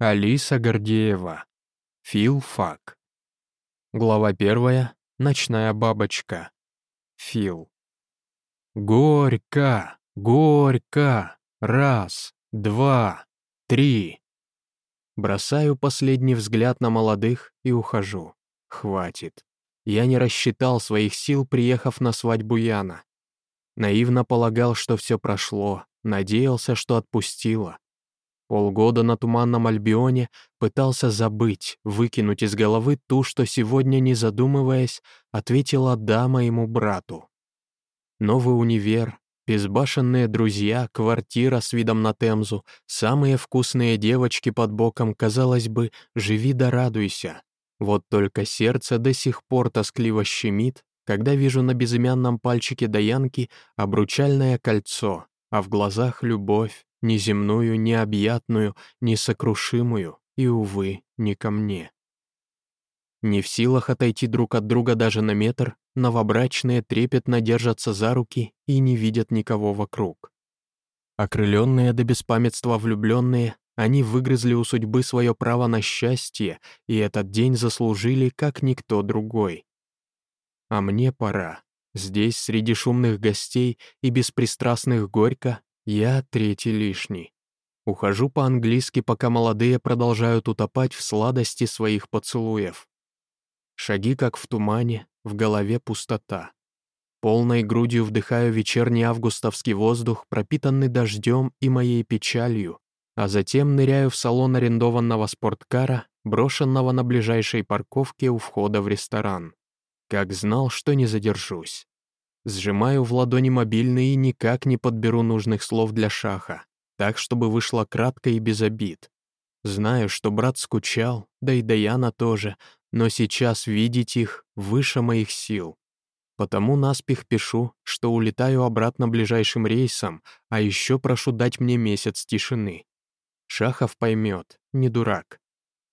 Алиса Гордеева. Филфак. Глава первая. Ночная бабочка. Фил. Горько, горько. Раз, два, три. Бросаю последний взгляд на молодых и ухожу. Хватит. Я не рассчитал своих сил, приехав на свадьбу Яна. Наивно полагал, что все прошло, надеялся, что отпустила. Полгода на Туманном Альбионе пытался забыть, выкинуть из головы ту, что сегодня, не задумываясь, ответила «да» моему брату. Новый универ, безбашенные друзья, квартира с видом на Темзу, самые вкусные девочки под боком, казалось бы, живи да радуйся. Вот только сердце до сих пор тоскливо щемит, когда вижу на безымянном пальчике Даянки обручальное кольцо, а в глазах любовь, неземную, необъятную, несокрушимую и, увы, не ко мне. Не в силах отойти друг от друга даже на метр, новобрачные трепетно держатся за руки и не видят никого вокруг. Окрыленные до беспамятства влюбленные, они выгрызли у судьбы свое право на счастье, и этот день заслужили, как никто другой. А мне пора. Здесь, среди шумных гостей и беспристрастных горько, я третий лишний. Ухожу по-английски, пока молодые продолжают утопать в сладости своих поцелуев. Шаги как в тумане, в голове пустота. Полной грудью вдыхаю вечерний августовский воздух, пропитанный дождем и моей печалью, а затем ныряю в салон арендованного спорткара, брошенного на ближайшей парковке у входа в ресторан. Как знал, что не задержусь. Сжимаю в ладони мобильный и никак не подберу нужных слов для шаха, так, чтобы вышло кратко и без обид. Знаю, что брат скучал, да и Даяна тоже, но сейчас видеть их выше моих сил. Потому наспех пишу, что улетаю обратно ближайшим рейсом, а еще прошу дать мне месяц тишины. Шахов поймет, не дурак.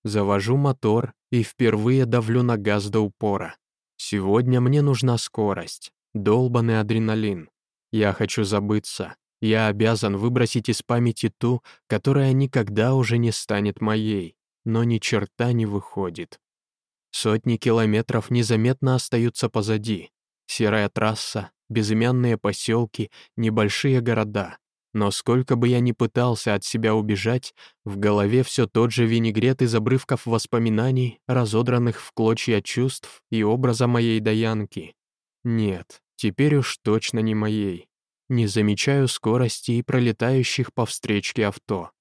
Завожу мотор и впервые давлю на газ до упора. Сегодня мне нужна скорость, долбанный адреналин. Я хочу забыться. Я обязан выбросить из памяти ту, которая никогда уже не станет моей, но ни черта не выходит. Сотни километров незаметно остаются позади. Серая трасса, безымянные поселки, небольшие города. Но сколько бы я ни пытался от себя убежать, в голове все тот же винегрет из обрывков воспоминаний, разодранных в клочья чувств и образа моей Даянки. Нет, теперь уж точно не моей. Не замечаю скорости и пролетающих по встречке авто.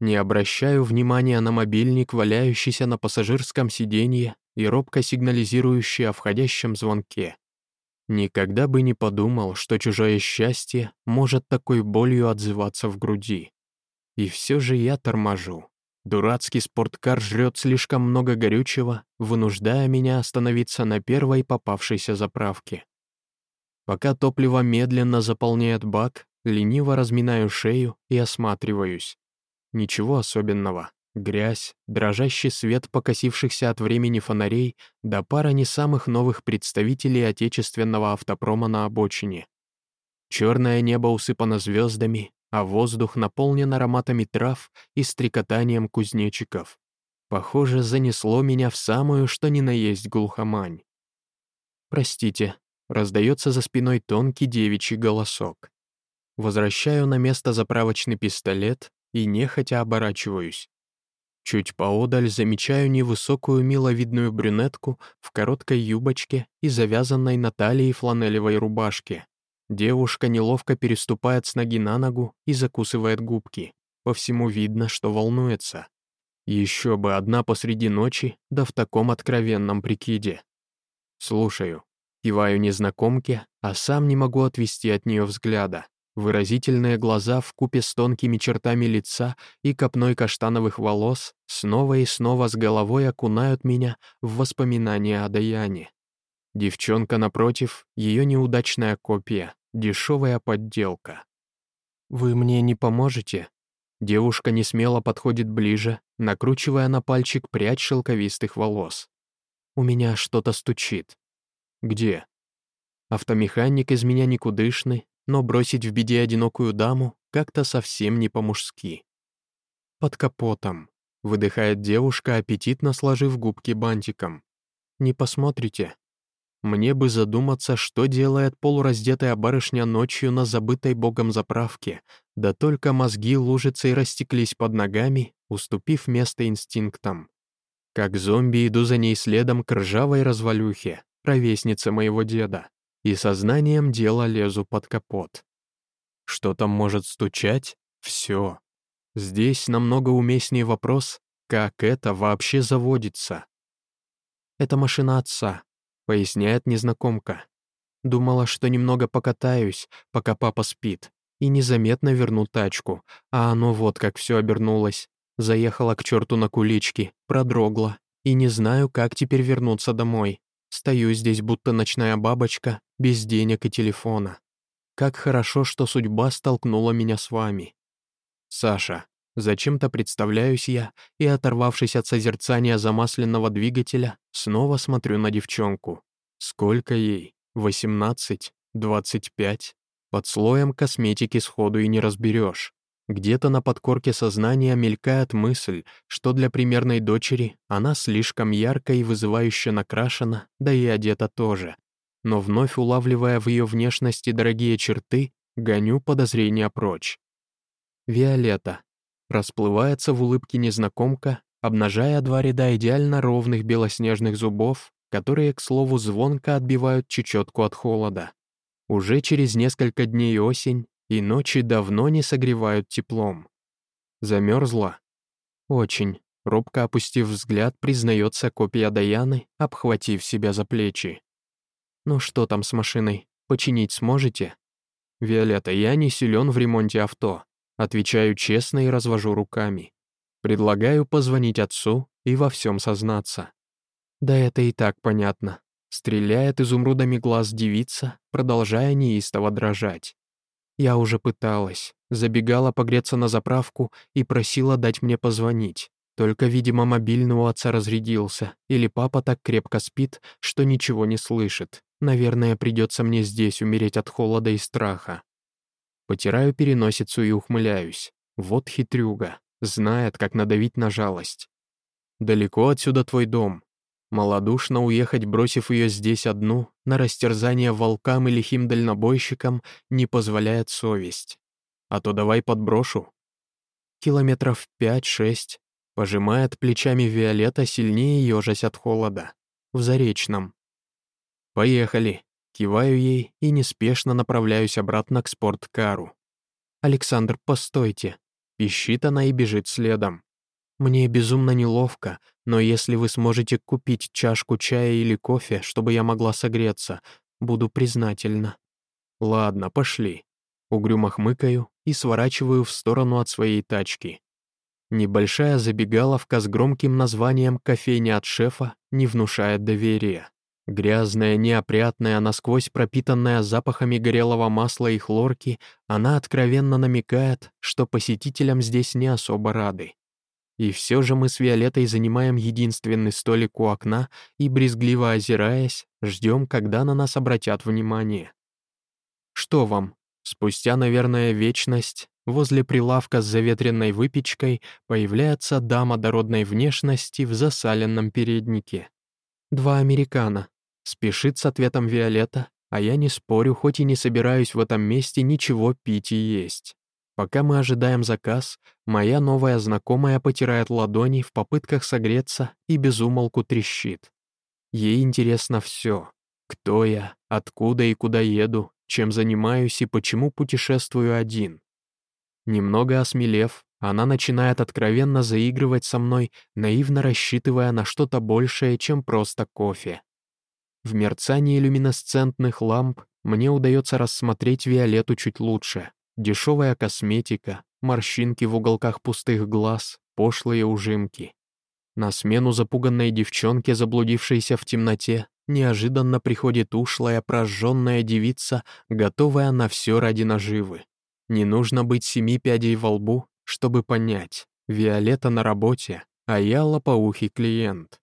Не обращаю внимания на мобильник, валяющийся на пассажирском сиденье и робко сигнализирующий о входящем звонке. Никогда бы не подумал, что чужое счастье может такой болью отзываться в груди. И все же я торможу. Дурацкий спорткар жрет слишком много горючего, вынуждая меня остановиться на первой попавшейся заправке. Пока топливо медленно заполняет бак, лениво разминаю шею и осматриваюсь. Ничего особенного грязь, дрожащий свет покосившихся от времени фонарей да пара не самых новых представителей отечественного автопрома на обочине. Черное небо усыпано звездами, а воздух наполнен ароматами трав и стрекотанием кузнечиков. Похоже, занесло меня в самую, что ни на есть глухомань. «Простите», — раздается за спиной тонкий девичий голосок. Возвращаю на место заправочный пистолет и нехотя оборачиваюсь. Чуть поодаль замечаю невысокую миловидную брюнетку в короткой юбочке и завязанной на талии фланелевой рубашке. Девушка неловко переступает с ноги на ногу и закусывает губки. По всему видно, что волнуется. Еще бы одна посреди ночи, да в таком откровенном прикиде. Слушаю. Киваю незнакомке, а сам не могу отвести от нее взгляда. Выразительные глаза в купе с тонкими чертами лица и копной каштановых волос снова и снова с головой окунают меня в воспоминания о Даяне. Девчонка, напротив, ее неудачная копия, дешевая подделка. «Вы мне не поможете?» Девушка не смело подходит ближе, накручивая на пальчик прядь шелковистых волос. «У меня что-то стучит». «Где?» Автомеханик из меня никудышный, но бросить в беде одинокую даму как-то совсем не по-мужски. Под капотом. — выдыхает девушка, аппетитно сложив губки бантиком. «Не посмотрите?» Мне бы задуматься, что делает полураздетая барышня ночью на забытой богом заправке, да только мозги лужицы и растеклись под ногами, уступив место инстинктам. Как зомби иду за ней следом к ржавой развалюхе, ровеснице моего деда, и сознанием дела лезу под капот. Что там может стучать? Все. Здесь намного уместнее вопрос, как это вообще заводится. Это машина отца, поясняет незнакомка. Думала, что немного покатаюсь, пока папа спит, и незаметно верну тачку, а оно вот как все обернулось. Заехала к черту на кулички, продрогла, и не знаю, как теперь вернуться домой. Стою здесь, будто ночная бабочка, без денег и телефона. Как хорошо, что судьба столкнула меня с вами. Саша, Зачем-то представляюсь я и, оторвавшись от созерцания замасленного двигателя, снова смотрю на девчонку. Сколько ей? 18? 25? Под слоем косметики сходу и не разберешь. Где-то на подкорке сознания мелькает мысль, что для примерной дочери она слишком ярко и вызывающе накрашена, да и одета тоже. Но вновь улавливая в ее внешности дорогие черты, гоню подозрения прочь. Виолетта, Расплывается в улыбке незнакомка, обнажая два ряда идеально ровных белоснежных зубов, которые, к слову, звонко отбивают чечетку от холода. Уже через несколько дней осень, и ночи давно не согревают теплом. Замерзла? Очень. Робко опустив взгляд, признается копия Даяны, обхватив себя за плечи. «Ну что там с машиной? Починить сможете?» «Виолетта, я не силен в ремонте авто. Отвечаю честно и развожу руками. Предлагаю позвонить отцу и во всем сознаться. Да это и так понятно. Стреляет изумрудами глаз девица, продолжая неистово дрожать. Я уже пыталась, забегала погреться на заправку и просила дать мне позвонить. Только, видимо, мобильный у отца разрядился, или папа так крепко спит, что ничего не слышит. Наверное, придется мне здесь умереть от холода и страха. Потираю переносицу и ухмыляюсь. Вот хитрюга. Знает, как надавить на жалость. Далеко отсюда твой дом. Молодушно уехать, бросив ее здесь одну, на растерзание волкам и лихим дальнобойщикам, не позволяет совесть. А то давай подброшу. Километров пять-шесть. Пожимает плечами Виолетта, сильнее ежась от холода. В Заречном. Поехали. Киваю ей и неспешно направляюсь обратно к спорткару. «Александр, постойте!» Пищит она и бежит следом. «Мне безумно неловко, но если вы сможете купить чашку чая или кофе, чтобы я могла согреться, буду признательна». «Ладно, пошли». Угрюмо хмыкаю и сворачиваю в сторону от своей тачки. Небольшая забегаловка с громким названием «Кофейня от шефа» не внушает доверия. Грязная, неопрятная, насквозь пропитанная запахами горелого масла и хлорки, она откровенно намекает, что посетителям здесь не особо рады. И все же мы с Виолеттой занимаем единственный столик у окна и, брезгливо озираясь, ждем, когда на нас обратят внимание. «Что вам?» Спустя, наверное, вечность, возле прилавка с заветренной выпечкой появляется дама дородной внешности в засаленном переднике. «Два американо», Спешит с ответом Виолетта, а я не спорю, хоть и не собираюсь в этом месте ничего пить и есть. Пока мы ожидаем заказ, моя новая знакомая потирает ладони в попытках согреться и безумолку трещит. Ей интересно все. Кто я, откуда и куда еду, чем занимаюсь и почему путешествую один. Немного осмелев, она начинает откровенно заигрывать со мной, наивно рассчитывая на что-то большее, чем просто кофе. В мерцании люминесцентных ламп мне удается рассмотреть Виолетту чуть лучше. Дешевая косметика, морщинки в уголках пустых глаз, пошлые ужимки. На смену запуганной девчонке, заблудившейся в темноте, неожиданно приходит ушлая, прожженная девица, готовая на все ради наживы. Не нужно быть семи пядей во лбу, чтобы понять. Виолетта на работе, а я лопоухий клиент.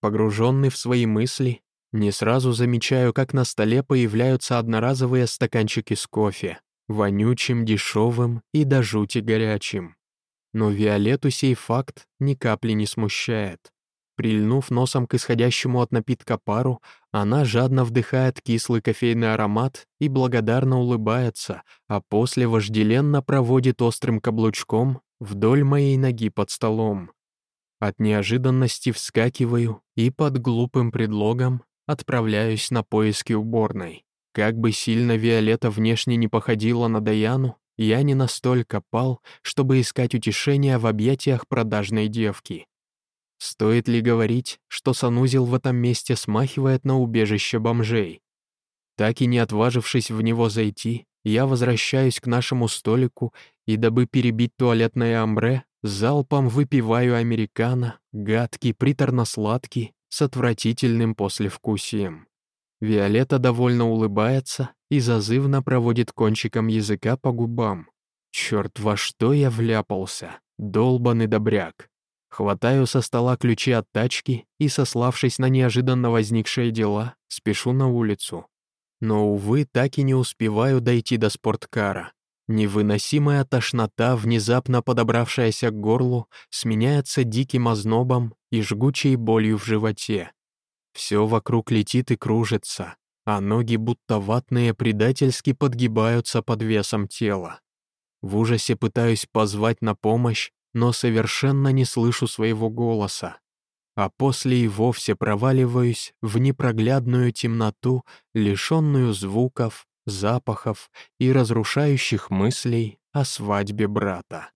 Погруженный в свои мысли, не сразу замечаю, как на столе появляются одноразовые стаканчики с кофе, вонючим, дешевым и до жути горячим. но Виолетту сей факт ни капли не смущает. Прильнув носом к исходящему от напитка пару, она жадно вдыхает кислый кофейный аромат и благодарно улыбается, а после вожделенно проводит острым каблучком вдоль моей ноги под столом. От неожиданности вскакиваю и под глупым предлогом отправляюсь на поиски уборной. Как бы сильно Виолетта внешне не походила на Даяну, я не настолько пал, чтобы искать утешения в объятиях продажной девки. Стоит ли говорить, что санузел в этом месте смахивает на убежище бомжей? Так и не отважившись в него зайти, я возвращаюсь к нашему столику и, дабы перебить туалетное амбре, залпом выпиваю американо, гадкий, приторно-сладкий, с отвратительным послевкусием. Виолетта довольно улыбается и зазывно проводит кончиком языка по губам. Черт, во что я вляпался, долбанный добряк. Хватаю со стола ключи от тачки и, сославшись на неожиданно возникшие дела, спешу на улицу. Но, увы, так и не успеваю дойти до спорткара. Невыносимая тошнота, внезапно подобравшаяся к горлу, сменяется диким ознобом и жгучей болью в животе. Все вокруг летит и кружится, а ноги будто ватные предательски подгибаются под весом тела. В ужасе пытаюсь позвать на помощь, но совершенно не слышу своего голоса. А после и вовсе проваливаюсь в непроглядную темноту, лишенную звуков, запахов и разрушающих мыслей о свадьбе брата.